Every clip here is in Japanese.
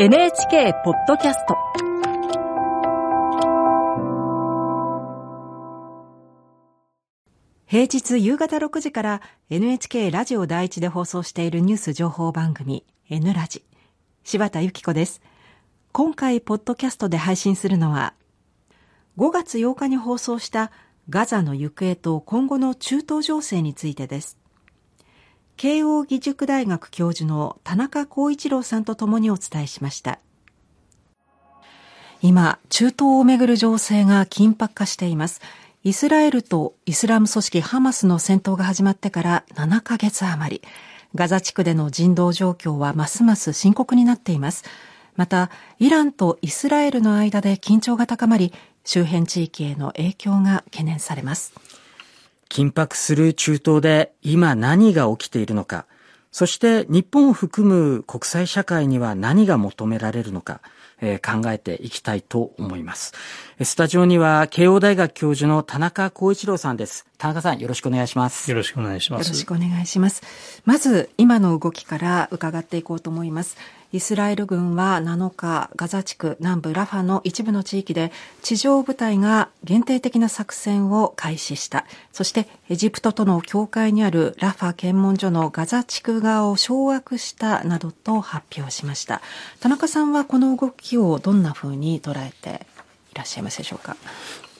NHK ポッドキャスト。平日夕方6時から NHK ラジオ第一で放送しているニュース情報番組 N ラジ。柴田由紀子です。今回ポッドキャストで配信するのは5月8日に放送したガザの行方と今後の中東情勢についてです。慶應義塾大学教授の田中光一郎さんとともにお伝えしました。今中東をめぐる情勢が緊迫化しています。イスラエルとイスラム組織ハマスの戦闘が始まってから7ヶ月余り。ガザ地区での人道状況はますます深刻になっています。またイランとイスラエルの間で緊張が高まり周辺地域への影響が懸念されます。緊迫する中東で今何が起きているのか、そして日本を含む国際社会には何が求められるのか、えー、考えていきたいと思います。スタジオには慶応大学教授の田中光一郎さんです。田中さんよろしくお願いします。よろしくお願いします。よろしくお願いします。まず今の動きから伺っていこうと思います。イスラエル軍は7日、ガザ地区南部ラファの一部の地域で地上部隊が限定的な作戦を開始した。そしてエジプトとの境界にあるラファ検問所のガザ地区側を掌握したなどと発表しました。田中さんはこの動きをどんなふうに捉えていらっしゃいますでしょうか？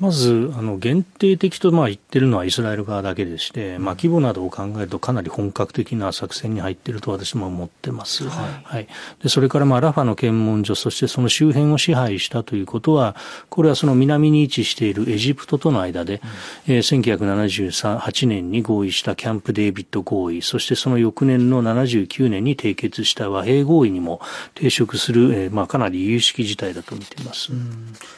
まず、あの、限定的とまあ言ってるのはイスラエル側だけでして、まあ規模などを考えるとかなり本格的な作戦に入っていると私も思ってます。はい。はい、で、それからまあラファの検問所、そしてその周辺を支配したということは、これはその南に位置しているエジプトとの間で、うん、えー、1978年に合意したキャンプデービッド合意、そしてその翌年の79年に締結した和平合意にも抵触する、えー、まあかなり有識事態だと見ています。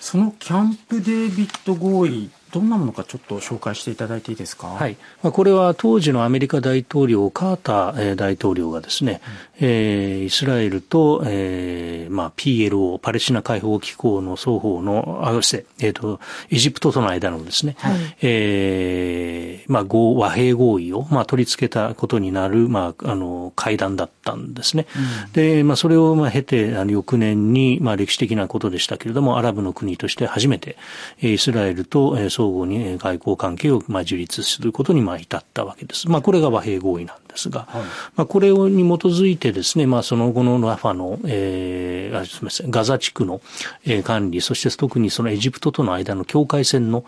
そのキャンプデービッドト合意どんなものかちょっと紹介していただいていいですか？はい。まあ、これは当時のアメリカ大統領、カーター大統領がですね、うん、えー、イスラエルと、えー、まあ、PLO、パレスチナ解放機構の双方の、あ、して、えっ、ー、と、エジプトとの間のですね、はい、えー、まあ、合、和平合意を、まあ、取り付けたことになる、まあ、あの、会談だったんですね。うん、で、まあ、それを、まあ、経て、あの、翌年に、まあ、歴史的なことでしたけれども、アラブの国として初めて、イスラエルと、えー、相互に外交関係をまあ樹立することにまあ至ったわけです。まあ、これが和平合意なんですが、はい、まあ、これに基づいてですね、まあ、その後のラファの、えー、すみません、ガザ地区の、えー、管理、そして特にそのエジプトとの間の境界線の、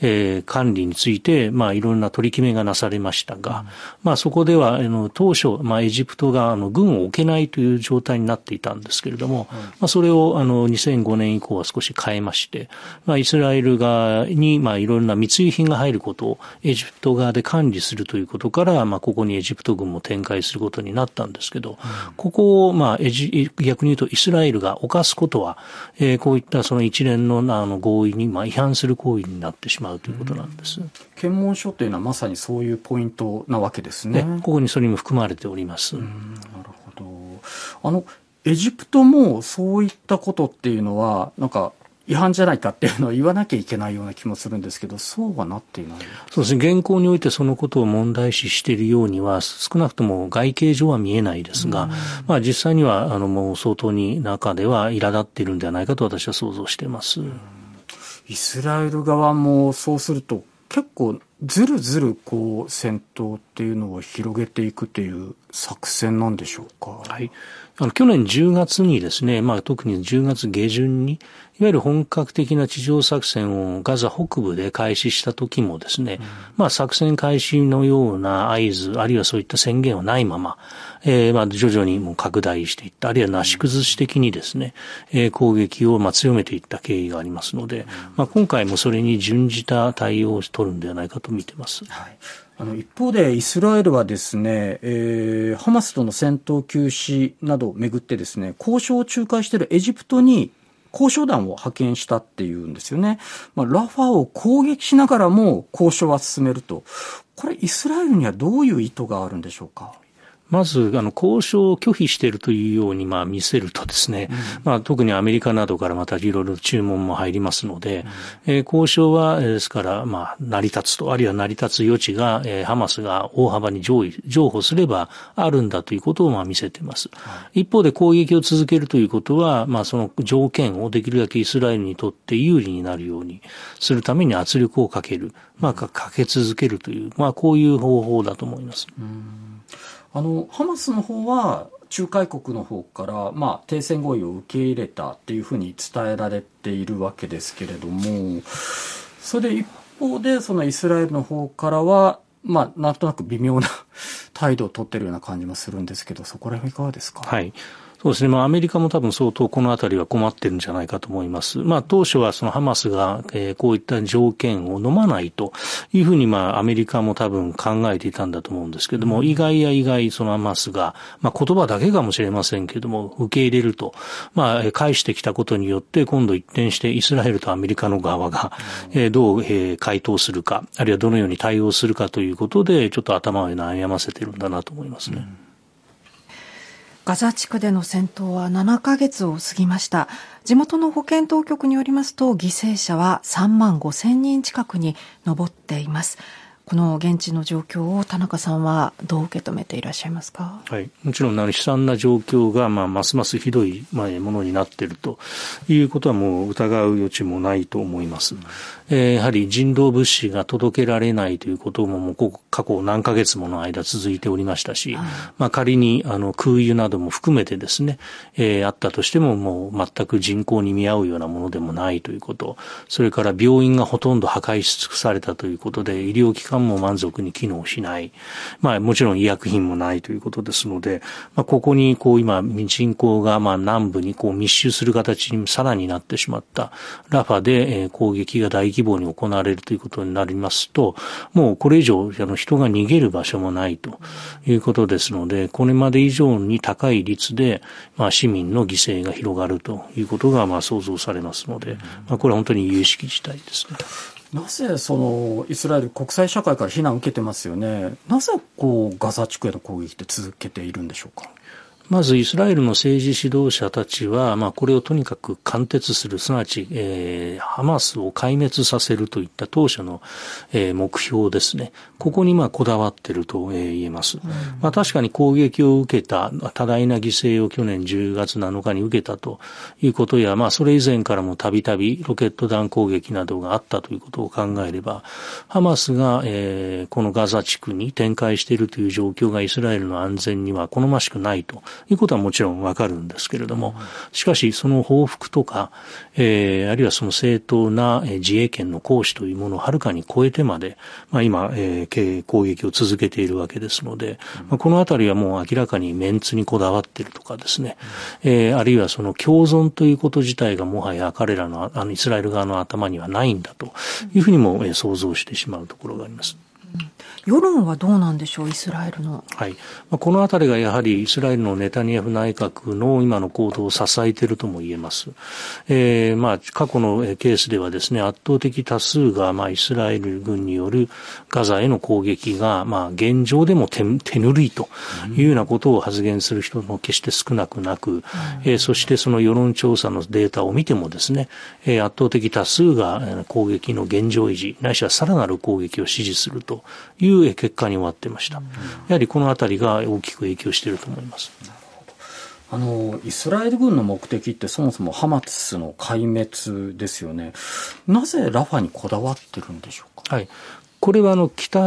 えー、管理について、まあ、いろんな取り決めがなされましたが、うん、まあ、そこでは、あの、当初、まあ、エジプトが、あの、軍を置けないという状態になっていたんですけれども、うん、まあ、それを、あの、2005年以降は少し変えまして、まあ、イスラエル側に、まあ、いろんな密輸品が入ることをエジプト側で管理するということから、まあ、ここにエジプト軍も展開することになったんですけど、うん、ここを、まあ、エジ、逆に言うとイスラエルが犯すことは、えー、こういったその一連のあの合意に、まあ、違反する行為になってしまうということなんです。うん、検問書というのはまさにそういうポイントなわけですね。ここにそれも含まれております。なるほど。あの、エジプトもそういったことっていうのは、なんか違反じゃないかっていうのを言わなきゃいけないような気もするんですけど、そうはなっていないそうですね。現行においてそのことを問題視しているようには、少なくとも外形上は見えないですが、まあ実際には、あの、もう相当に中では苛立っているんではないかと私は想像しています。イスラエル側もそうすると、結構ずるずるこう戦闘っていうのを広げていくという作戦なんでしょうか？はい。あの、去年10月にですね、まあ特に10月下旬に、いわゆる本格的な地上作戦をガザ北部で開始した時もですね、うん、まあ作戦開始のような合図、あるいはそういった宣言はないまま、えー、まあ徐々にもう拡大していった、あるいはなし崩し的にですね、えー、攻撃をまあ強めていった経緯がありますので、まあ今回もそれに準じた対応を取るんではないかと見てます。はいあの一方でイスラエルはですね、えー、ハマスとの戦闘休止などをめぐってですね、交渉を仲介しているエジプトに交渉団を派遣したっていうんですよね。まあ、ラファを攻撃しながらも交渉は進めると。これイスラエルにはどういう意図があるんでしょうか？まず、あの、交渉を拒否しているというように、まあ、見せるとですね、うん、まあ、特にアメリカなどからまたいろいろ注文も入りますので、うん、えー、交渉は、ですから、まあ、成り立つと、あるいは成り立つ余地が、えー、ハマスが大幅に上位、譲歩すればあるんだということを、まあ、見せています。はい、一方で攻撃を続けるということは、まあ、その条件をできるだけイスラエルにとって有利になるようにするために圧力をかける、まあ、かけ続けるという、まあ、こういう方法だと思います。うんあのハマスの方は仲介国の方から、まあ、停戦合意を受け入れたっていうふうに伝えられているわけですけれどもそれで一方でそのイスラエルの方からは、まあ、なんとなく微妙な態度を取っているような感じもするんですけどそこら辺いかがですか？はい。そうですね。まあ、アメリカも多分相当このあたりは困ってるんじゃないかと思います。まあ、当初はそのハマスが、えー、こういった条件を飲まないというふうに、まあ、アメリカも多分考えていたんだと思うんですけども、意外や意外、そのハマスが、まあ、言葉だけかもしれませんけれども、受け入れると、まあ、返してきたことによって、今度一転してイスラエルとアメリカの側が、えー、どう、えー、回答するか、あるいはどのように対応するかということで、ちょっと頭を悩ませてるんだなと思いますね。うんガザ地区での戦闘は7ヶ月を過ぎました。地元の保健当局によりますと、犠牲者は3万5千人近くに上っています。この現地の状況を田中さんはどう受け止めていらっしゃいますか、はい、もちろん悲惨な状況が、まあ、ますますひどいものになっているということはもう疑う余地もないと思います。えー、やはり人道物資が届けられないということももう過去何ヶ月もの間続いておりましたし、まあ、仮にあの空輸なども含めてですね、えー、あったとしてももう全く人口に見合うようなものでもないということ、それから病院がほとんど破壊し尽くされたということで、医療機関も満足に機能しない。まあ、もちろん医薬品もないということですので、まあ、ここにこう今人口がまあ南部にこう密集する形にさらになってしまったラファで、攻撃が大規模に行われるということになりますと、もうこれ以上あの人が逃げる場所もないということですので、これまで以上に高い率で、まあ、市民の犠牲が広がるということがまあ想像されますので、まあ、これは本当に有識事態ですね。なぜそのイスラエル国際社会から非難を受けてますよね？なぜこうガザ地区への攻撃って続けているんでしょうか？まずイスラエルの政治指導者たちは、まあ、これをとにかく貫徹する、すなわち、えー、ハマスを壊滅させるといった当初の、えー、目標ですね。ここにまあこだわっていると、えー、言えます。うん、まあ、確かに攻撃を受けた、多大な犠牲を去年10月7日に受けたということや、まあ、それ以前からもたびたびロケット弾攻撃などがあったということを考えれば、ハマスが、えー、このガザ地区に展開しているという状況がイスラエルの安全には好ましくないということはもちろんわかるんですけれども、しかしその報復とか、えー、あるいはその正当な自衛権の行使というものをはるかに超えてまで、まあ、今、えー、攻撃を続けているわけですので、まあ、このあたりはもう明らかにメンツにこだわっているとかですね、えー、あるいはその共存ということ自体がもはや彼らのあのイスラエル側の頭にはないんだというふうにも想像してしまうところがあります。世論はどうなんでしょう、イスラエルの。はい。このあたりがやはりイスラエルのネタニヤフ内閣の今の行動を支えているとも言えます。えー、まあ、過去のケースではですね、圧倒的多数が、まあ、イスラエル軍によるガザへの攻撃が、まあ、現状でも手手ぬるいというようなことを発言する人も決して少なくなく、うん、えー、そしてその世論調査のデータを見てもですね、え、圧倒的多数が攻撃の現状維持、ないしはさらなる攻撃を支持するといういう結果に終わってました。やはりこのあたりが大きく影響していると思います。あの、イスラエル軍の目的ってそもそもハマスの壊滅ですよね。なぜラファにこだわってるんでしょうか？はい。これはあの北、え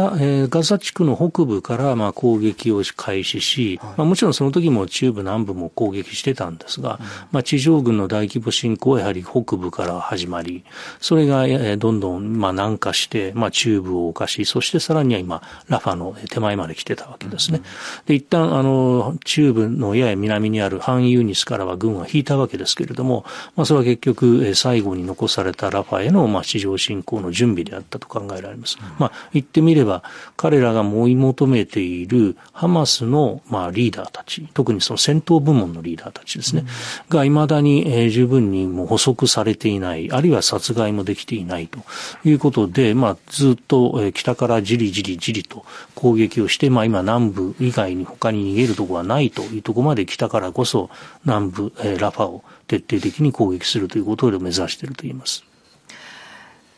ー、ガザ地区の北部からまあ攻撃を開始し、はい、まあ、もちろんその時も中部南部も攻撃してたんですが、うん、まあ、地上軍の大規模侵攻はやはり北部から始まり、それがえどんどんまあ南下して、まあ、中部を侵し、そしてさらには今、ラファの手前まで来てたわけですね。うん、で、一旦あの中部のやや南にあるハンユーニスからは軍は引いたわけですけれども、まあ、それは結局最後に残されたラファへのまあ地上侵攻の準備であったと考えられます。うんまあ、言ってみれば、彼らが追い求めているハマスの、まあ、リーダーたち、特にその戦闘部門のリーダーたちですね、うん、が未だに、えー、十分にもう捕捉されていない、あるいは殺害もできていないということで、まあ、ずっと、えー、北からじりじりじりと攻撃をして、まあ、今南部以外に他に逃げるところはないというところまで来たからこそ、南部、えー、ラファを徹底的に攻撃するということを目指していると言います。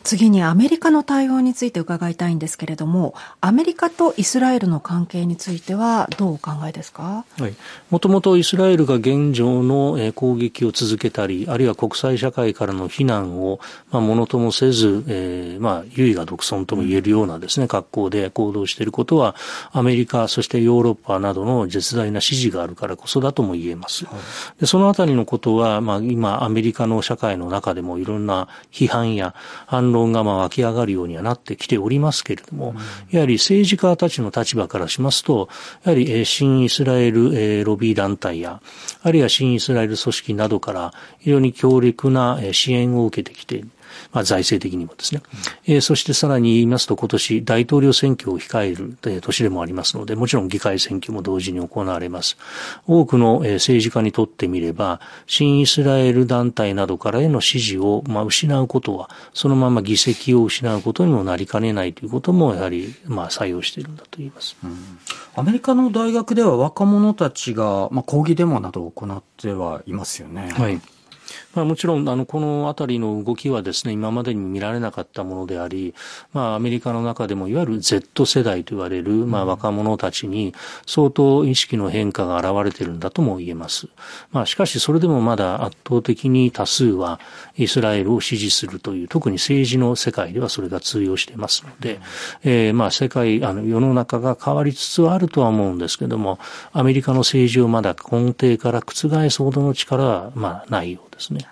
次にアメリカの対応について伺いたいんですけれども、アメリカとイスラエルの関係についてはどうお考えですか？はい。もともとイスラエルが現状の攻撃を続けたり、あるいは国際社会からの非難を、まあ、ものともせず、えー、まあ、優位が独尊とも言えるようなですね、格好で行動していることは、アメリカ、そしてヨーロッパなどの絶大な支持があるからこそだとも言えます。はい、でそのあたりのことは、まあ、今、アメリカの社会の中でもいろんな批判や反論がまあ湧き上がるようにはなってきておりますけれども、やはり政治家たちの立場からしますと、やはり新イスラエルロビー団体や、あるいは新イスラエル組織などから非常に強力な支援を受けてきている。まあ、財政的にもですね、うん、えー、そしてさらに言いますと今年大統領選挙を控える年でもありますので、もちろん議会選挙も同時に行われます。多くの政治家にとってみれば、新イスラエル団体などからへの支持を、まあ、失うことは、そのまま議席を失うことにもなりかねないということも、やはり、まあ、採用しているんだと言います。うん、アメリカの大学では若者たちが、まあ、抗議デモなどを行ってはいますよね。はい。まあ、もちろんあのこの辺りの動きはですね今までに見られなかったものであり、まあ、アメリカの中でもいわゆる Z 世代と言われる、まあ、若者たちに相当意識の変化が現れているんだとも言えます。まあ、しかしそれでもまだ圧倒的に多数はイスラエルを支持するという特に政治の世界ではそれが通用していますので、えー、まあ世界あの世の中が変わりつつあるとは思うんですけどもアメリカの政治をまだ根底から覆すほどの力はまあないようですね。